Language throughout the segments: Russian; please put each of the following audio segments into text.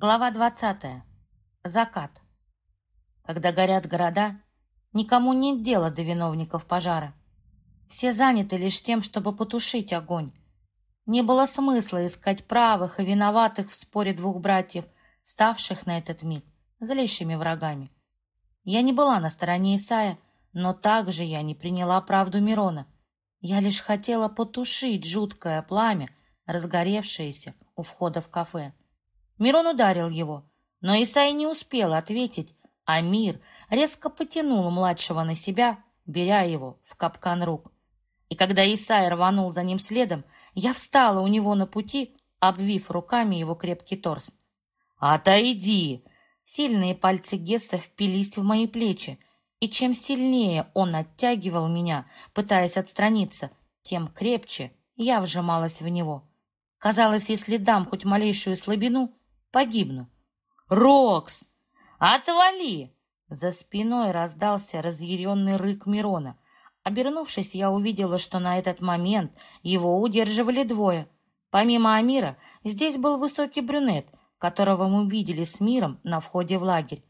Глава 20. Закат. Когда горят города, никому нет дела до виновников пожара. Все заняты лишь тем, чтобы потушить огонь. Не было смысла искать правых и виноватых в споре двух братьев, ставших на этот миг злейшими врагами. Я не была на стороне Исая, но также я не приняла правду Мирона. Я лишь хотела потушить жуткое пламя, разгоревшееся у входа в кафе. Мирон ударил его, но Исай не успел ответить, а Мир резко потянул младшего на себя, беря его в капкан рук. И когда Исай рванул за ним следом, я встала у него на пути, обвив руками его крепкий торс. «Отойди!» Сильные пальцы Гесса впились в мои плечи, и чем сильнее он оттягивал меня, пытаясь отстраниться, тем крепче я вжималась в него. Казалось, если дам хоть малейшую слабину, погибну. «Рокс! Отвали!» За спиной раздался разъяренный рык Мирона. Обернувшись, я увидела, что на этот момент его удерживали двое. Помимо Амира, здесь был высокий брюнет, которого мы видели с Миром на входе в лагерь.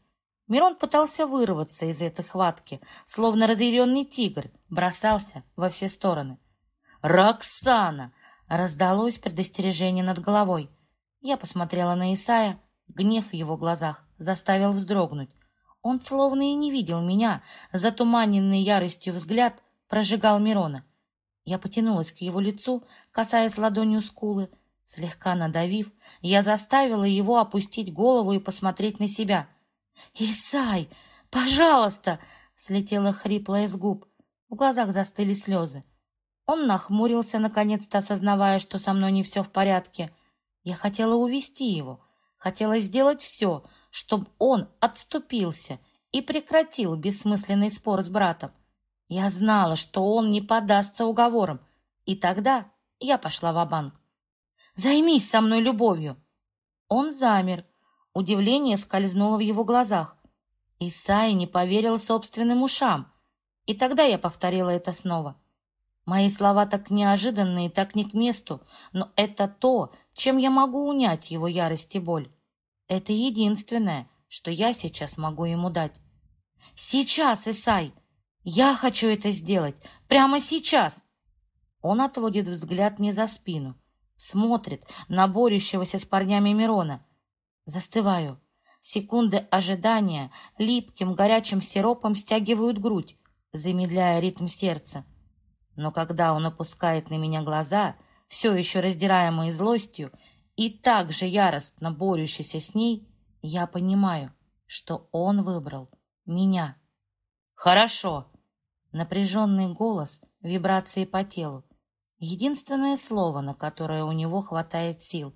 Мирон пытался вырваться из этой хватки, словно разъяренный тигр, бросался во все стороны. «Роксана!» — раздалось предостережение над головой. Я посмотрела на Исая, гнев в его глазах заставил вздрогнуть. Он словно и не видел меня, затуманенный яростью взгляд прожигал Мирона. Я потянулась к его лицу, касаясь ладонью скулы. Слегка надавив, я заставила его опустить голову и посмотреть на себя. «Исай, пожалуйста!» — слетела хрипло из губ. В глазах застыли слезы. Он нахмурился, наконец-то осознавая, что со мной не все в порядке. Я хотела увести его, хотела сделать все, чтобы он отступился и прекратил бессмысленный спор с братом. Я знала, что он не подастся уговорам, и тогда я пошла в банк Займись со мной любовью!» Он замер. Удивление скользнуло в его глазах. Исай не поверил собственным ушам. И тогда я повторила это снова. Мои слова так неожиданные, так не к месту, но это то, чем я могу унять его ярость и боль. Это единственное, что я сейчас могу ему дать. Сейчас, Исай! Я хочу это сделать! Прямо сейчас! Он отводит взгляд мне за спину, смотрит на борющегося с парнями Мирона. Застываю. Секунды ожидания липким горячим сиропом стягивают грудь, замедляя ритм сердца. Но когда он опускает на меня глаза, все еще раздираемые злостью, и так же яростно борющийся с ней, я понимаю, что он выбрал меня. «Хорошо!» Напряженный голос, вибрации по телу. Единственное слово, на которое у него хватает сил.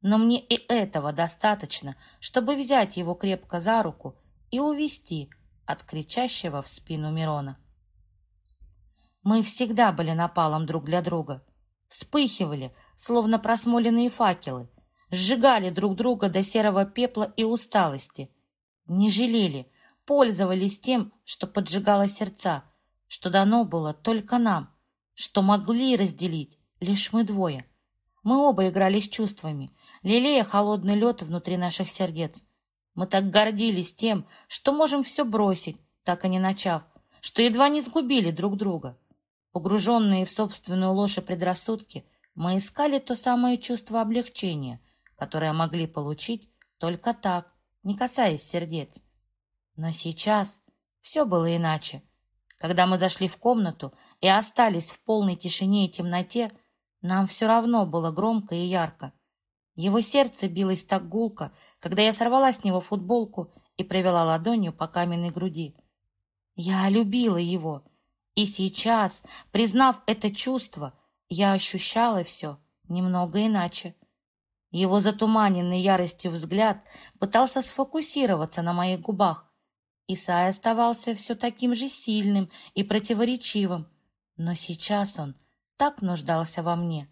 Но мне и этого достаточно, чтобы взять его крепко за руку и увести от кричащего в спину Мирона. Мы всегда были напалом друг для друга. Вспыхивали, словно просмоленные факелы, сжигали друг друга до серого пепла и усталости. Не жалели, пользовались тем, что поджигало сердца, что дано было только нам — что могли разделить лишь мы двое. Мы оба играли с чувствами, лелея холодный лед внутри наших сердец. Мы так гордились тем, что можем все бросить, так и не начав, что едва не сгубили друг друга. Погруженные в собственную ложь и предрассудки, мы искали то самое чувство облегчения, которое могли получить только так, не касаясь сердец. Но сейчас все было иначе. Когда мы зашли в комнату, и остались в полной тишине и темноте, нам все равно было громко и ярко. Его сердце билось так гулко, когда я сорвала с него футболку и провела ладонью по каменной груди. Я любила его, и сейчас, признав это чувство, я ощущала все немного иначе. Его затуманенный яростью взгляд пытался сфокусироваться на моих губах. Исай оставался все таким же сильным и противоречивым, но сейчас он так нуждался во мне.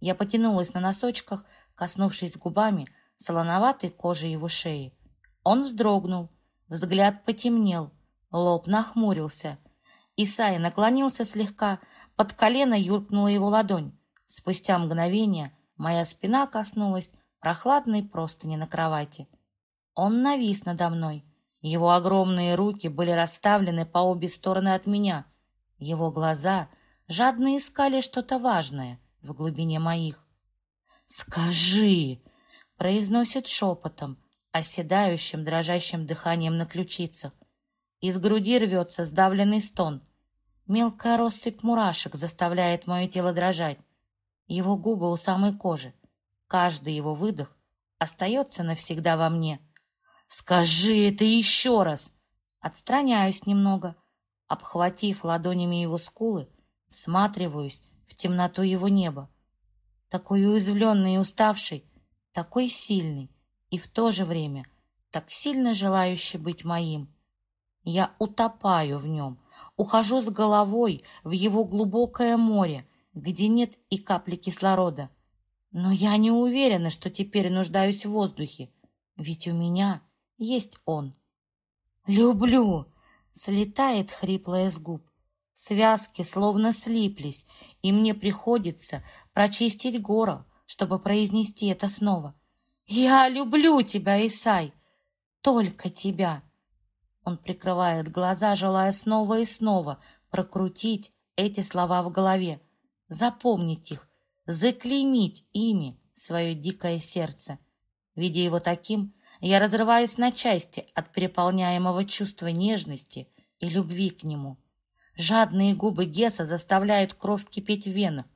Я потянулась на носочках, коснувшись губами солоноватой кожи его шеи. Он вздрогнул, взгляд потемнел, лоб нахмурился. Исай наклонился слегка, под колено юркнула его ладонь. Спустя мгновение моя спина коснулась прохладной простыни на кровати. Он навис надо мной. Его огромные руки были расставлены по обе стороны от меня. Его глаза жадно искали что-то важное в глубине моих. «Скажи!» — произносит шепотом, оседающим, дрожащим дыханием на ключицах. Из груди рвется сдавленный стон. Мелкая россыпь мурашек заставляет мое тело дрожать. Его губы у самой кожи. Каждый его выдох остается навсегда во мне. «Скажи это еще раз!» Отстраняюсь немного, обхватив ладонями его скулы, всматриваюсь в темноту его неба. Такой уязвленный и уставший, такой сильный и в то же время так сильно желающий быть моим. Я утопаю в нем, ухожу с головой в его глубокое море, где нет и капли кислорода. Но я не уверена, что теперь нуждаюсь в воздухе, ведь у меня есть он. «Люблю!» — слетает хриплое с губ. Связки словно слиплись, и мне приходится прочистить горло, чтобы произнести это снова. «Я люблю тебя, Исай! Только тебя!» Он прикрывает глаза, желая снова и снова прокрутить эти слова в голове, запомнить их, заклеймить ими свое дикое сердце. Видя его таким, я разрываюсь на части от переполняемого чувства нежности и любви к нему. Жадные губы Геса заставляют кровь кипеть в венах.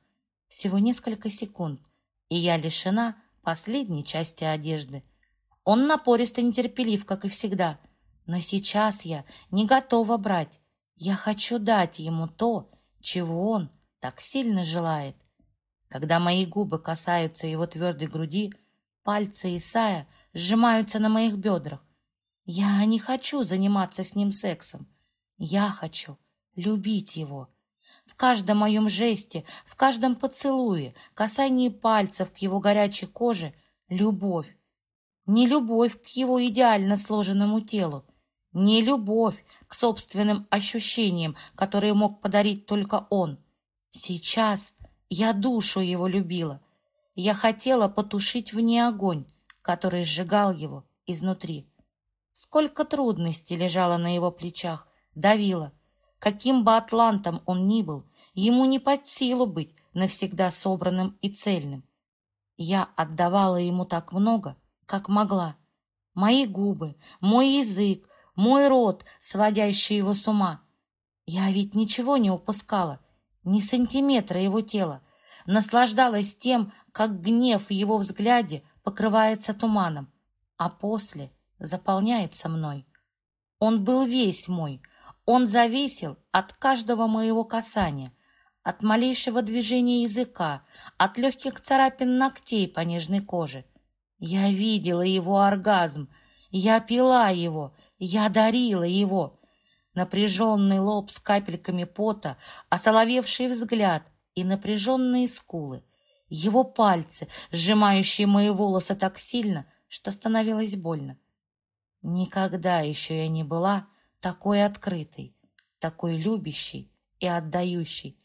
Всего несколько секунд, и я лишена последней части одежды. Он напорист и нетерпелив, как и всегда, но сейчас я не готова брать. Я хочу дать ему то, чего он так сильно желает. Когда мои губы касаются его твердой груди, пальцы Исая сжимаются на моих бедрах. Я не хочу заниматься с ним сексом. Я хочу любить его. В каждом моем жесте, в каждом поцелуе, касании пальцев к его горячей коже — любовь. Не любовь к его идеально сложенному телу, не любовь к собственным ощущениям, которые мог подарить только он. Сейчас я душу его любила. Я хотела потушить в ней огонь, который сжигал его изнутри. Сколько трудностей лежало на его плечах, давило — Каким бы атлантом он ни был, ему не под силу быть навсегда собранным и цельным. Я отдавала ему так много, как могла. Мои губы, мой язык, мой рот, сводящий его с ума. Я ведь ничего не упускала, ни сантиметра его тела. Наслаждалась тем, как гнев в его взгляде покрывается туманом, а после заполняется мной. Он был весь мой, он зависел от каждого моего касания, от малейшего движения языка, от легких царапин ногтей по нежной коже. Я видела его оргазм, я пила его, я дарила его. Напряженный лоб с капельками пота, осоловевший взгляд и напряженные скулы. Его пальцы, сжимающие мои волосы так сильно, что становилось больно. Никогда еще я не была такой открытый, такой любящий и отдающий.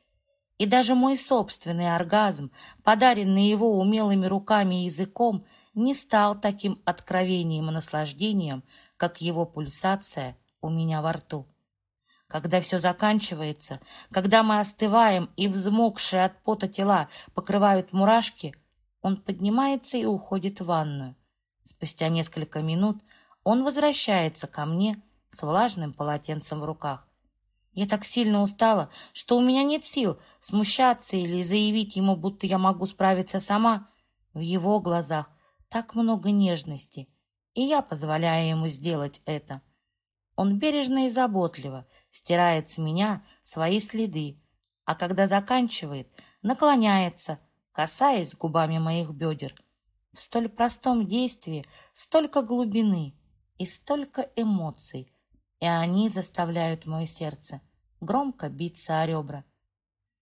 И даже мой собственный оргазм, подаренный его умелыми руками и языком, не стал таким откровением и наслаждением, как его пульсация у меня во рту. Когда все заканчивается, когда мы остываем и взмокшие от пота тела покрывают мурашки, он поднимается и уходит в ванную. Спустя несколько минут он возвращается ко мне с влажным полотенцем в руках. Я так сильно устала, что у меня нет сил смущаться или заявить ему, будто я могу справиться сама. В его глазах так много нежности, и я позволяю ему сделать это. Он бережно и заботливо стирает с меня свои следы, а когда заканчивает, наклоняется, касаясь губами моих бедер. В столь простом действии столько глубины и столько эмоций, и они заставляют мое сердце громко биться о ребра.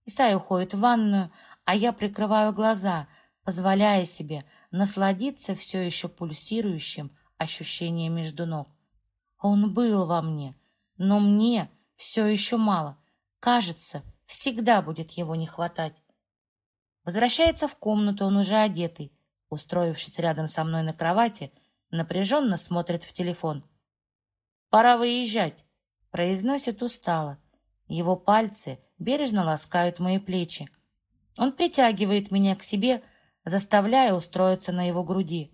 Исай уходит в ванную, а я прикрываю глаза, позволяя себе насладиться все еще пульсирующим ощущением между ног. Он был во мне, но мне все еще мало. Кажется, всегда будет его не хватать. Возвращается в комнату, он уже одетый, устроившись рядом со мной на кровати, напряженно смотрит в телефон. «Пора выезжать», — произносит устало. Его пальцы бережно ласкают мои плечи. Он притягивает меня к себе, заставляя устроиться на его груди.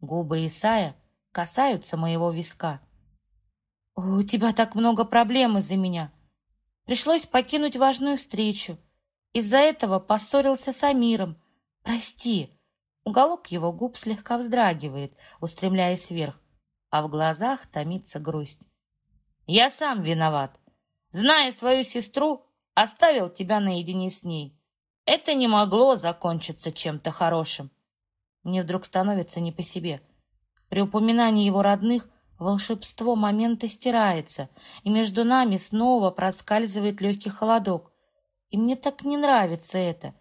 Губы Исая касаются моего виска. «У тебя так много проблем из-за меня. Пришлось покинуть важную встречу. Из-за этого поссорился с Амиром. Прости». Уголок его губ слегка вздрагивает, устремляясь вверх, а в глазах томится грусть. «Я сам виноват. Зная свою сестру, оставил тебя наедине с ней. Это не могло закончиться чем-то хорошим». Мне вдруг становится не по себе. При упоминании его родных волшебство момента стирается, и между нами снова проскальзывает легкий холодок. И мне так не нравится это.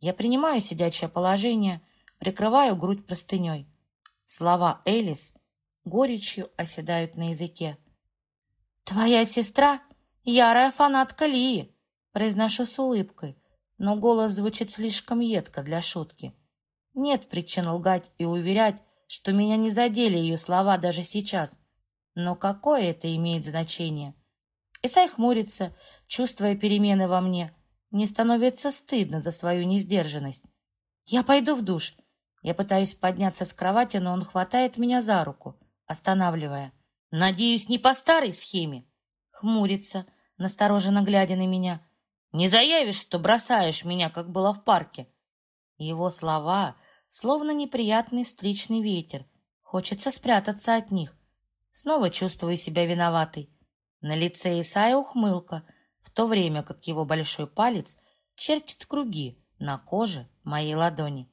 Я принимаю сидячее положение, прикрываю грудь простыней. Слова Элис горечью оседают на языке. «Твоя сестра — ярая фанатка Лии», — произношу с улыбкой, но голос звучит слишком едко для шутки. Нет причин лгать и уверять, что меня не задели ее слова даже сейчас. Но какое это имеет значение? Исай хмурится, чувствуя перемены во мне. Мне становится стыдно за свою несдержанность. Я пойду в душ. Я пытаюсь подняться с кровати, но он хватает меня за руку, останавливая. Надеюсь, не по старой схеме. Хмурится, настороженно глядя на меня. Не заявишь, что бросаешь меня, как было в парке. Его слова словно неприятный встречный ветер. Хочется спрятаться от них. Снова чувствую себя виноватой. На лице Исая ухмылка, в то время как его большой палец чертит круги на коже моей ладони.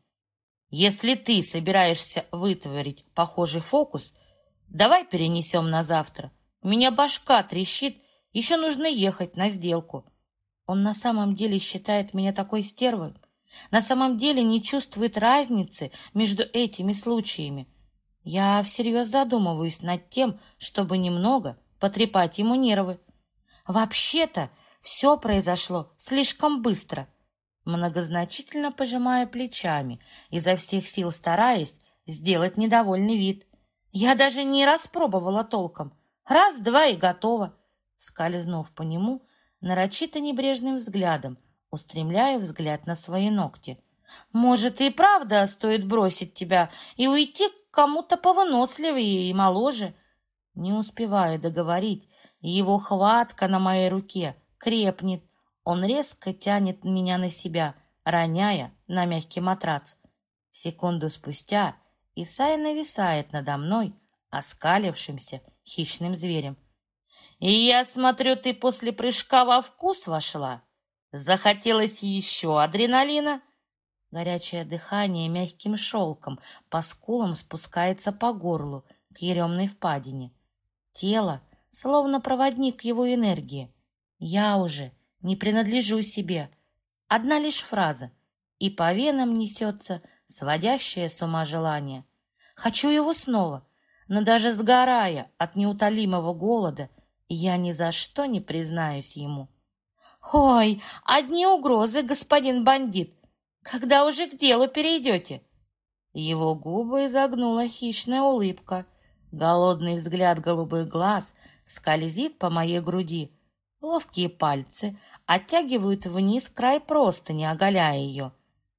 Если ты собираешься вытворить похожий фокус, давай перенесем на завтра. У меня башка трещит, еще нужно ехать на сделку. Он на самом деле считает меня такой стервой на самом деле не чувствует разницы между этими случаями. Я всерьез задумываюсь над тем, чтобы немного потрепать ему нервы. Вообще-то все произошло слишком быстро. Многозначительно пожимая плечами, изо всех сил стараясь сделать недовольный вид. Я даже не распробовала толком. Раз-два и готово. Скользнув по нему нарочито небрежным взглядом, устремляю взгляд на свои ногти. «Может, и правда стоит бросить тебя и уйти к кому-то повыносливее и моложе?» Не успеваю договорить, его хватка на моей руке крепнет. Он резко тянет меня на себя, роняя на мягкий матрац. Секунду спустя Исай нависает надо мной, оскалившимся хищным зверем. «И я смотрю, ты после прыжка во вкус вошла?» Захотелось еще адреналина? Горячее дыхание мягким шелком по скулам спускается по горлу к еремной впадине. Тело словно проводник его энергии. Я уже не принадлежу себе. Одна лишь фраза, и по венам несется сводящее с ума желание. Хочу его снова, но даже сгорая от неутолимого голода, я ни за что не признаюсь ему. «Ой, одни угрозы, господин бандит! Когда уже к делу перейдете?» Его губы изогнула хищная улыбка. Голодный взгляд голубых глаз скользит по моей груди. Ловкие пальцы оттягивают вниз край простыни, оголяя ее.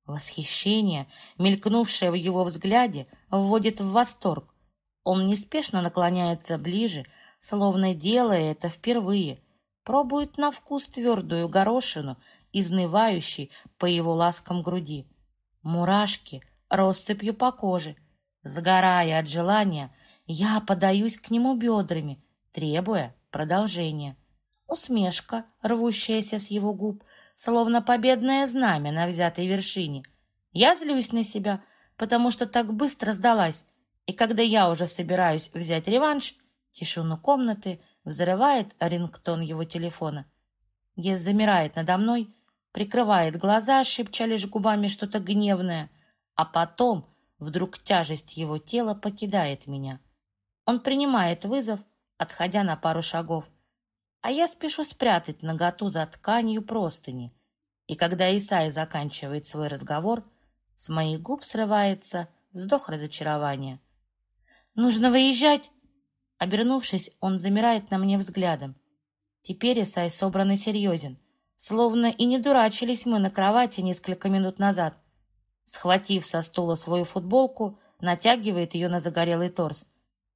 Восхищение, мелькнувшее в его взгляде, вводит в восторг. Он неспешно наклоняется ближе, словно делая это впервые, пробует на вкус твердую горошину, изнывающей по его ласкам груди. Мурашки россыпью по коже. Сгорая от желания, я подаюсь к нему бедрами, требуя продолжения. Усмешка, рвущаяся с его губ, словно победное знамя на взятой вершине. Я злюсь на себя, потому что так быстро сдалась, и когда я уже собираюсь взять реванш, тишину комнаты — Взрывает рингтон его телефона. Гес замирает надо мной, прикрывает глаза, шепча лишь губами что-то гневное, а потом вдруг тяжесть его тела покидает меня. Он принимает вызов, отходя на пару шагов, а я спешу спрятать наготу за тканью простыни. И когда Исай заканчивает свой разговор, с моих губ срывается вздох разочарования. «Нужно выезжать!» Обернувшись, он замирает на мне взглядом. Теперь Исай собран и серьезен, словно и не дурачились мы на кровати несколько минут назад. Схватив со стула свою футболку, натягивает ее на загорелый торс.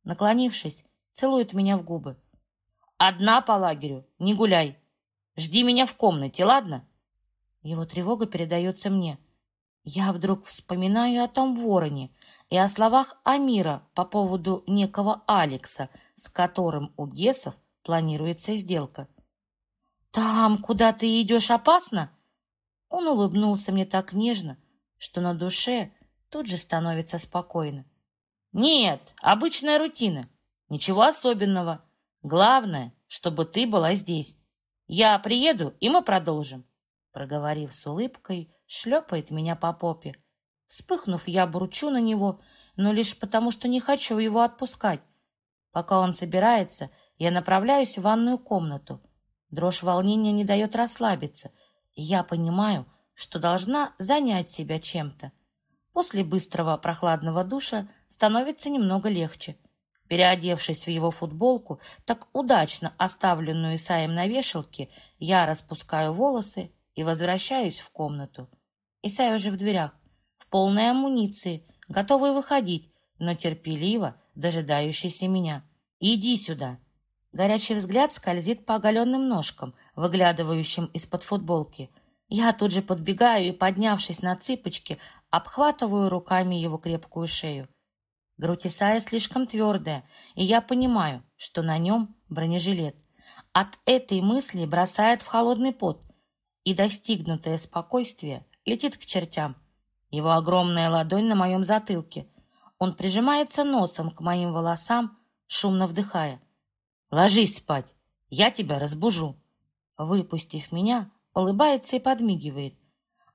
Наклонившись, целует меня в губы. «Одна по лагерю, не гуляй. Жди меня в комнате, ладно?» Его тревога передается мне. Я вдруг вспоминаю о том вороне и о словах Амира по поводу некого Алекса, с которым у Гесов планируется сделка. «Там, куда ты идешь, опасно?» Он улыбнулся мне так нежно, что на душе тут же становится спокойно. «Нет, обычная рутина. Ничего особенного. Главное, чтобы ты была здесь. Я приеду, и мы продолжим». Проговорив с улыбкой, шлепает меня по попе. Вспыхнув, я бурчу на него, но лишь потому, что не хочу его отпускать. Пока он собирается, я направляюсь в ванную комнату. Дрожь волнения не дает расслабиться, и я понимаю, что должна занять себя чем-то. После быстрого прохладного душа становится немного легче. Переодевшись в его футболку, так удачно оставленную Исаем на вешалке, я распускаю волосы и возвращаюсь в комнату. Исай уже в дверях, в полной амуниции, готовый выходить, но терпеливо дожидающийся меня. «Иди сюда!» Горячий взгляд скользит по оголенным ножкам, выглядывающим из-под футболки. Я тут же подбегаю и, поднявшись на цыпочки, обхватываю руками его крепкую шею. Грудь Исая слишком твердая, и я понимаю, что на нем бронежилет. От этой мысли бросает в холодный пот, и достигнутое спокойствие летит к чертям. Его огромная ладонь на моем затылке. Он прижимается носом к моим волосам, шумно вдыхая. «Ложись спать, я тебя разбужу». Выпустив меня, улыбается и подмигивает.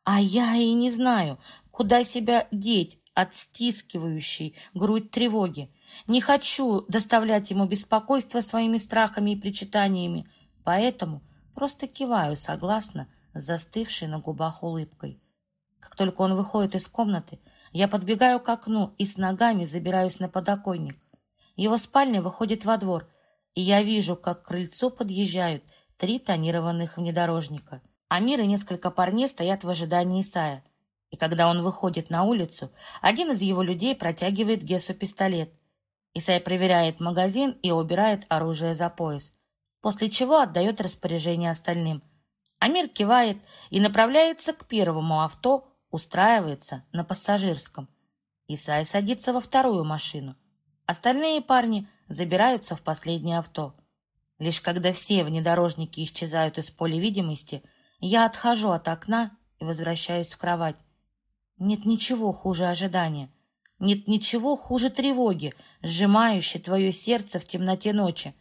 А я и не знаю, куда себя деть от стискивающей грудь тревоги. Не хочу доставлять ему беспокойство своими страхами и причитаниями, поэтому просто киваю согласно застывшей на губах улыбкой. Как только он выходит из комнаты, я подбегаю к окну и с ногами забираюсь на подоконник. Его спальня выходит во двор, и я вижу, как к крыльцу подъезжают три тонированных внедорожника. Амир и несколько парней стоят в ожидании Исая. И когда он выходит на улицу, один из его людей протягивает Гесу пистолет. Исай проверяет магазин и убирает оружие за пояс, после чего отдает распоряжение остальным. Амир кивает и направляется к первому авто, устраивается на пассажирском. Исай садится во вторую машину. Остальные парни забираются в последнее авто. Лишь когда все внедорожники исчезают из поля видимости, я отхожу от окна и возвращаюсь в кровать. Нет ничего хуже ожидания. Нет ничего хуже тревоги, сжимающей твое сердце в темноте ночи.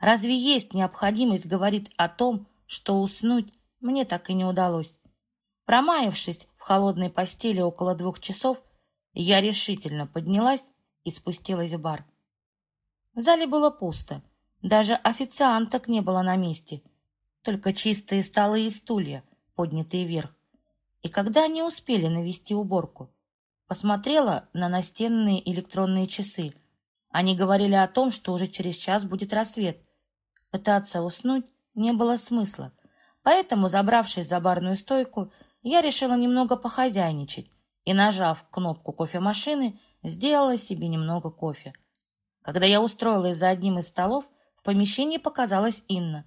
Разве есть необходимость говорить о том, что уснуть мне так и не удалось? Промаявшись в холодной постели около двух часов, я решительно поднялась и спустилась в бар. В зале было пусто. Даже официанток не было на месте. Только чистые столы и стулья, поднятые вверх. И когда они успели навести уборку? Посмотрела на настенные электронные часы. Они говорили о том, что уже через час будет рассвет. Пытаться уснуть не было смысла. Поэтому, забравшись за барную стойку, я решила немного похозяйничать и, нажав кнопку кофемашины, сделала себе немного кофе. Когда я устроилась за одним из столов, в помещении показалась Инна.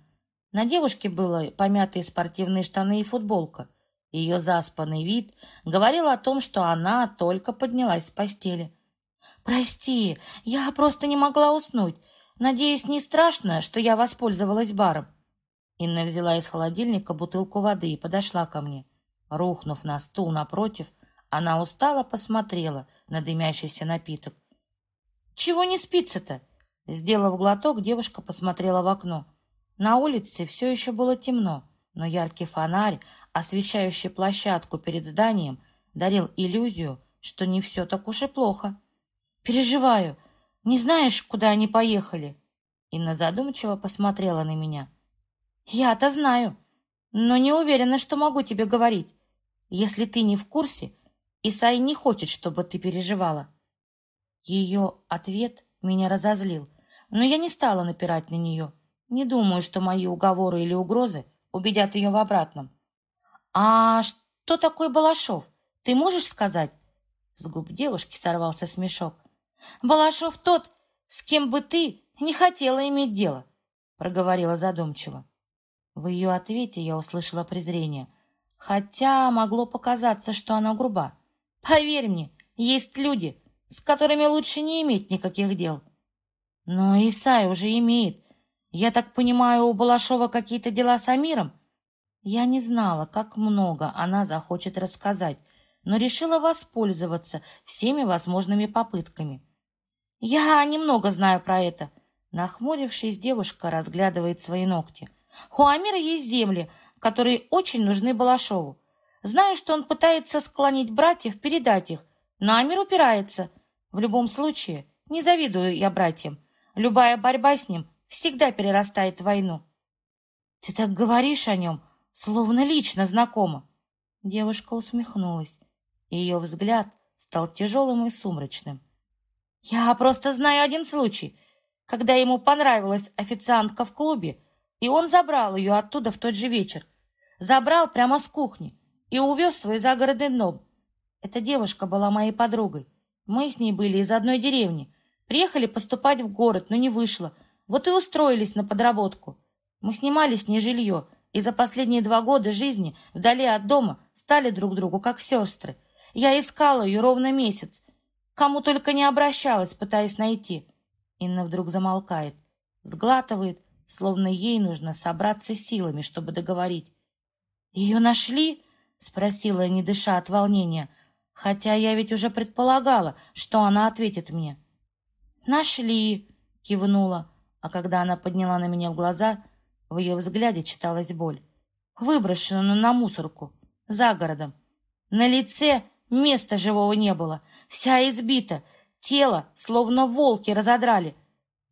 На девушке было помятые спортивные штаны и футболка. Ее заспанный вид говорил о том, что она только поднялась с постели. «Прости, я просто не могла уснуть. Надеюсь, не страшно, что я воспользовалась баром?» Инна взяла из холодильника бутылку воды и подошла ко мне. Рухнув на стул напротив, она устало посмотрела на дымящийся напиток. «Чего не спится-то?» Сделав глоток, девушка посмотрела в окно. На улице все еще было темно, но яркий фонарь, освещающий площадку перед зданием, дарил иллюзию, что не все так уж и плохо. «Переживаю. Не знаешь, куда они поехали?» Инна задумчиво посмотрела на меня. «Я-то знаю, но не уверена, что могу тебе говорить. Если ты не в курсе, Исай не хочет, чтобы ты переживала». Ее ответ меня разозлил, но я не стала напирать на нее. Не думаю, что мои уговоры или угрозы убедят ее в обратном. «А что такое Балашов? Ты можешь сказать?» С губ девушки сорвался смешок. «Балашов тот, с кем бы ты не хотела иметь дело», проговорила задумчиво. В ее ответе я услышала презрение, хотя могло показаться, что она груба. «Поверь мне, есть люди, с которыми лучше не иметь никаких дел». Но Исай уже имеет. Я так понимаю, у Балашова какие-то дела с Амиром? Я не знала, как много она захочет рассказать, но решила воспользоваться всеми возможными попытками. Я немного знаю про это. Нахмурившись, девушка разглядывает свои ногти. У Амира есть земли, которые очень нужны Балашову. Знаю, что он пытается склонить братьев передать их, но Амир упирается. В любом случае, не завидую я братьям. Любая борьба с ним всегда перерастает в войну. Ты так говоришь о нем, словно лично знакома. Девушка усмехнулась. Ее взгляд стал тяжелым и сумрачным. Я просто знаю один случай, когда ему понравилась официантка в клубе, и он забрал ее оттуда в тот же вечер. Забрал прямо с кухни и увез в свой загородный дом. Эта девушка была моей подругой. Мы с ней были из одной деревни. Приехали поступать в город, но не вышло. Вот и устроились на подработку. Мы снимали с ней жилье, и за последние два года жизни вдали от дома стали друг другу как сестры. Я искала ее ровно месяц. Кому только не обращалась, пытаясь найти. Инна вдруг замолкает, сглатывает, словно ей нужно собраться силами, чтобы договорить. «Ее нашли?» — спросила, не дыша от волнения, хотя я ведь уже предполагала, что она ответит мне. «Нашли!» — кивнула, а когда она подняла на меня глаза, в ее взгляде читалась боль. Выброшенную на мусорку, за городом. На лице места живого не было, вся избита, тело словно волки разодрали.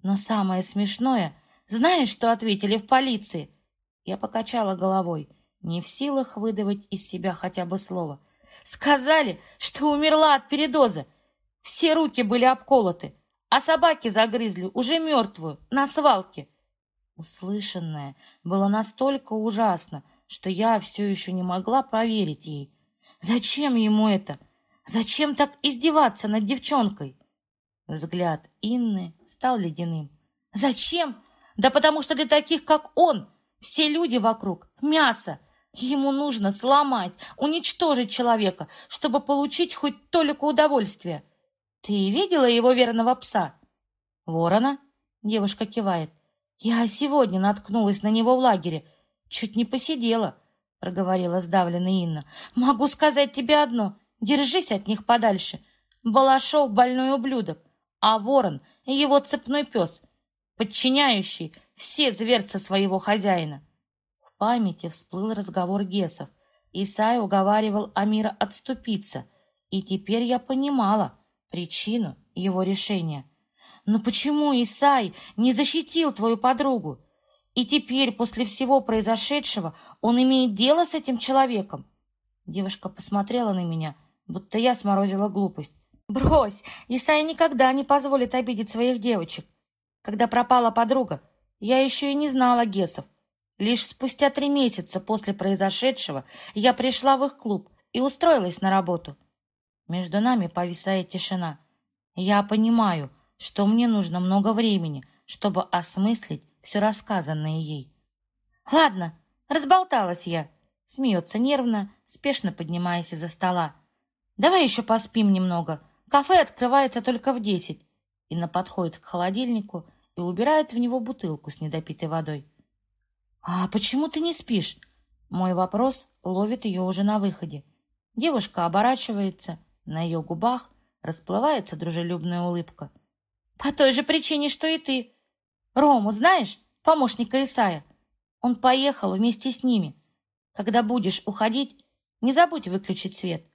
Но самое смешное, знаешь, что ответили в полиции? Я покачала головой, не в силах выдавать из себя хотя бы слово. Сказали, что умерла от передоза. Все руки были обколоты а собаки загрызли уже мертвую на свалке. Услышанное было настолько ужасно, что я все еще не могла поверить ей. Зачем ему это? Зачем так издеваться над девчонкой? Взгляд Инны стал ледяным. Зачем? Да потому что для таких, как он, все люди вокруг — мясо. Ему нужно сломать, уничтожить человека, чтобы получить хоть только удовольствие. «Ты видела его верного пса?» «Ворона?» — девушка кивает. «Я сегодня наткнулась на него в лагере. Чуть не посидела», — проговорила сдавленная Инна. «Могу сказать тебе одно. Держись от них подальше. Балашов — больной ублюдок, а ворон — его цепной пес, подчиняющий все зверца своего хозяина». Памяти всплыл разговор Гесов. Исай уговаривал Амира отступиться, и теперь я понимала — причину его решения. Но почему Исай не защитил твою подругу? И теперь, после всего произошедшего, он имеет дело с этим человеком? Девушка посмотрела на меня, будто я сморозила глупость. Брось, Исай никогда не позволит обидеть своих девочек. Когда пропала подруга, я еще и не знала Гесов. Лишь спустя три месяца после произошедшего я пришла в их клуб и устроилась на работу. Между нами повисает тишина. Я понимаю, что мне нужно много времени, чтобы осмыслить все рассказанное ей. «Ладно, разболталась я», — смеется нервно, спешно поднимаясь из-за стола. «Давай еще поспим немного. Кафе открывается только в десять». Инна подходит к холодильнику и убирает в него бутылку с недопитой водой. «А почему ты не спишь?» Мой вопрос ловит ее уже на выходе. Девушка оборачивается — на ее губах расплывается дружелюбная улыбка. «По той же причине, что и ты. Рому знаешь, помощника Исая? Он поехал вместе с ними. Когда будешь уходить, не забудь выключить свет».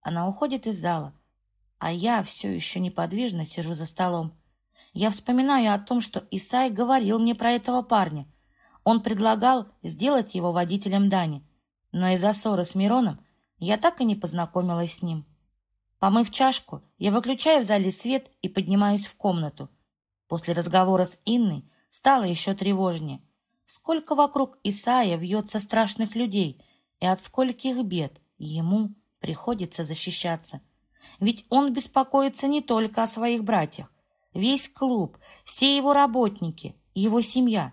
Она уходит из зала, а я все еще неподвижно сижу за столом. Я вспоминаю о том, что Исай говорил мне про этого парня. Он предлагал сделать его водителем Дани, но из-за ссоры с Мироном я так и не познакомилась с ним. Помыв чашку, я выключаю в зале свет и поднимаюсь в комнату. После разговора с Инной стало еще тревожнее. Сколько вокруг Исаия вьется страшных людей, и от скольких бед ему приходится защищаться. Ведь он беспокоится не только о своих братьях. Весь клуб, все его работники, его семья.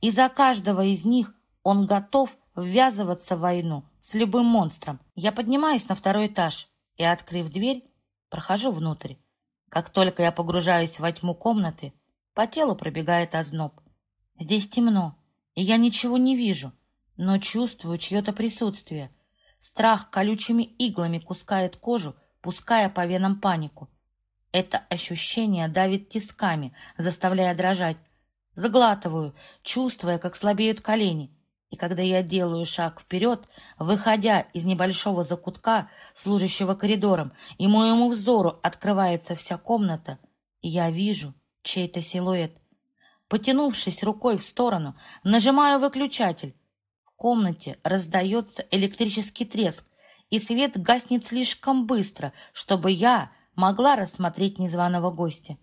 И за каждого из них он готов ввязываться в войну с любым монстром. Я поднимаюсь на второй этаж и, открыв дверь, прохожу внутрь. Как только я погружаюсь во тьму комнаты, по телу пробегает озноб. Здесь темно, и я ничего не вижу, но чувствую чье-то присутствие. Страх колючими иглами кускает кожу, пуская по венам панику. Это ощущение давит тисками, заставляя дрожать. Заглатываю, чувствуя, как слабеют колени. И когда я делаю шаг вперед, выходя из небольшого закутка, служащего коридором, и моему взору открывается вся комната, я вижу чей-то силуэт. Потянувшись рукой в сторону, нажимаю выключатель. В комнате раздается электрический треск, и свет гаснет слишком быстро, чтобы я могла рассмотреть незваного гостя.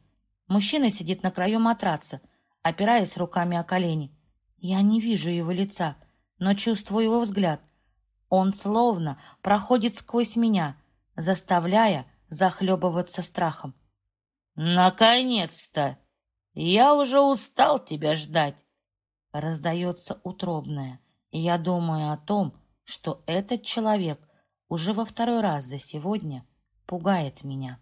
Мужчина сидит на краю матраца, опираясь руками о колени. Я не вижу его лица, но чувствую его взгляд. Он словно проходит сквозь меня, заставляя захлебываться страхом. «Наконец-то!» «Я уже устал тебя ждать!» Раздается утробное, и я думаю о том, что этот человек уже во второй раз за сегодня пугает меня.